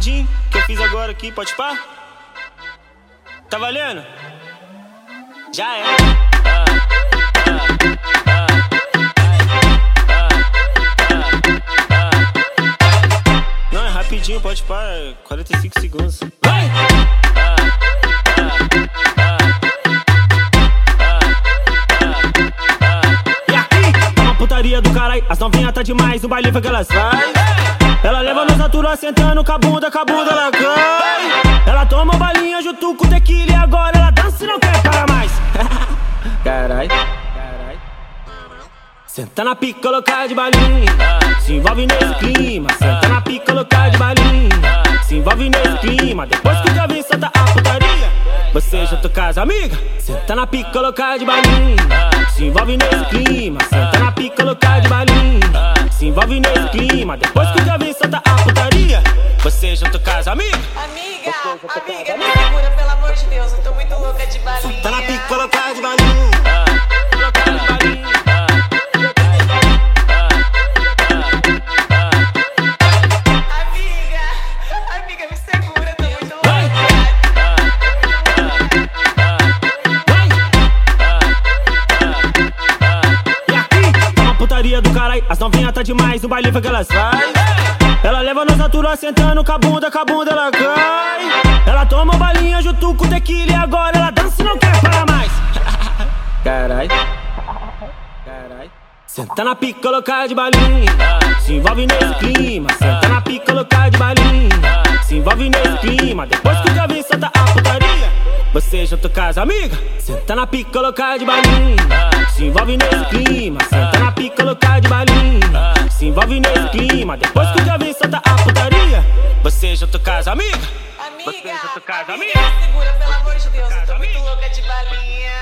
rapidinho que eu fiz agora aqui, pode pá? Tá valendo? Já é. Não, é rapidinho, pode pá, 45 segundos. Vai! E tá uma putaria do caralho, as novinhas tá demais, no baile foi que elas vai. Ela leva nos natural sentando com a bunda, com a bunda cai. Ela toma balinha junto com tequila e agora ela dança e não quer parar mais. Carai. Senta na pica, colocar de balinha. Se envolve nesse clima. Senta na pica, colocar de balinha. Se envolve nesse clima. Depois que já vi, senta a putaria. Você junto com as amigas. Senta na pica, colocar de balinha. Se envolve nesse clima. Senta na pica, colocar de balinha. Se envolve nesse clima. Depois que Junto com as amigas. Amiga, amiga, me segura, pelo amor de Deus. Eu tô muito louca de balinha. Tá na pica, colocar de balinha. De. Amiga, amiga, Vai. aqui, tá uma putaria do caralho. As novinhas tá demais, no baile foi que elas vai. Natural sentando com a bunda, com a bunda ela cai. Ela toma balinha junto com tequila e agora ela dança e não quer parar mais. Carai, carai. Senta na pica, colocar de balinha. Se envolve nesse clima. Senta na pica, colocar de balinha. Se envolve nesse clima. Depois que já vi, senta a putaria. Você junto com as amigas. Senta na pica, colocar de balinha. Se envolve nesse clima. Senta na pica, colocar de balinha. Se envolve nesse clima. Depois que já vi, senta a putaria. Você junto com as amigas. Amiga, Você com as amiga, amigas. me segura, pelo amor de Deus. Eu tô muito louca de balinha.